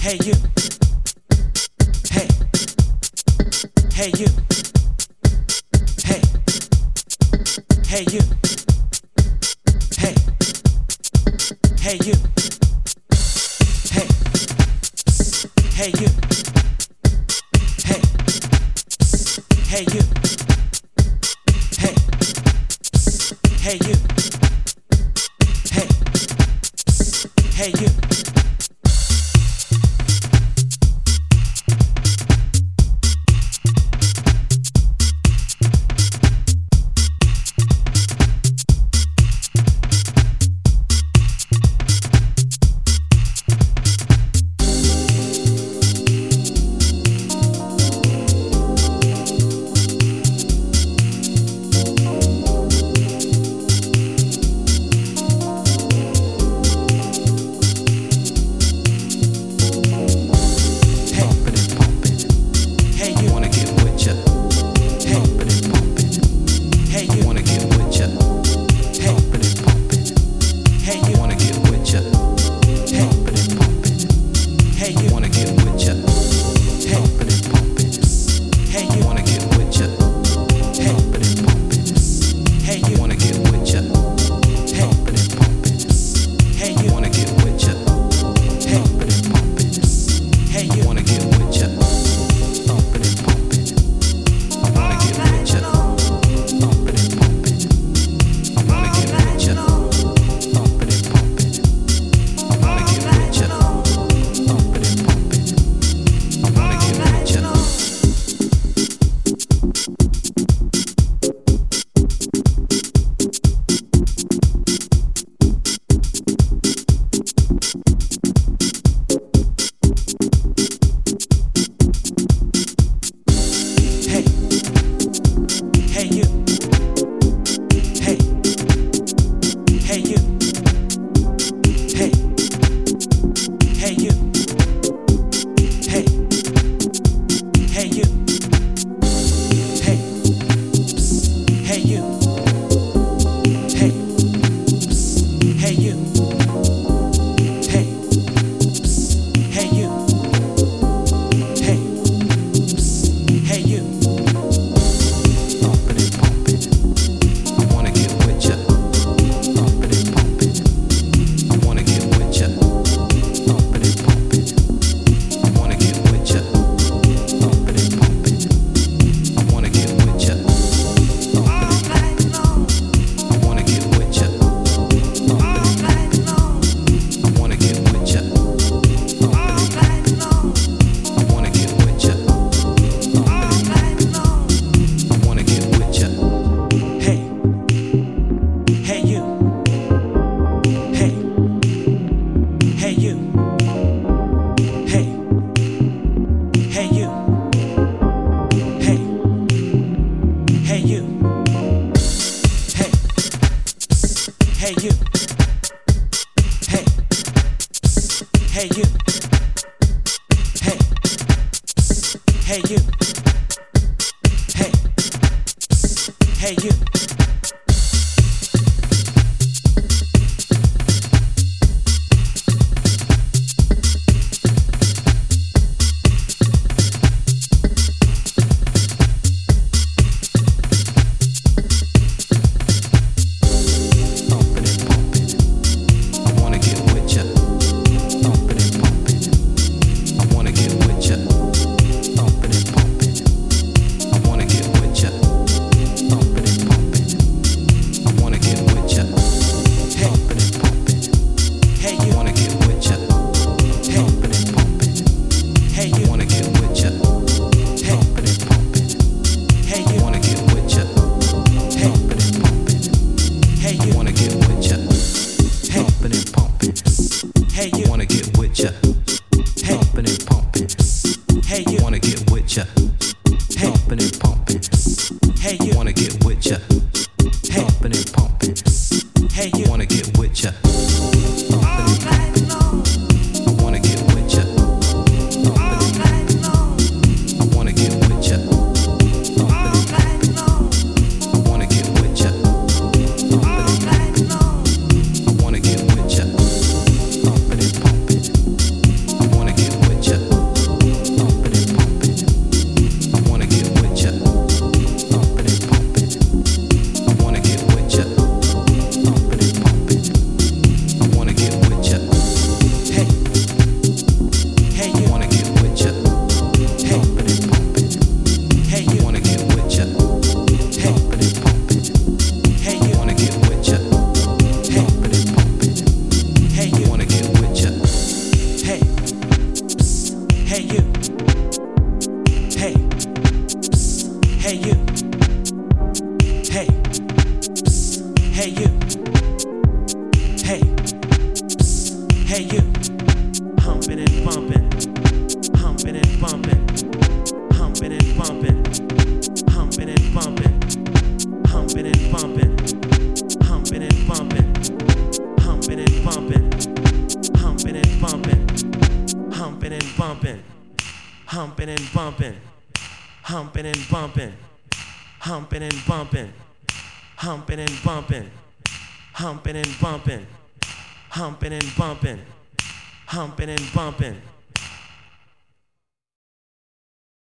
Hey you. Hey. Hey you. Hey. Hey you. Hey. Hey you. Hey. Hey you. Hey. Hey you. Hey. Hey you. Hey. Hey you. Hey you. Hey. Hey you. Hey you. Hey. Psst. Hey you. Hey. Psst. Hey you. Hey. Psst. Hey you. Humping and bumping. Humping and bumping. Humping and bumping. Humping and bumping. Humping and bumping. Humping and bumping. Humping and bumping. Humping and bumping.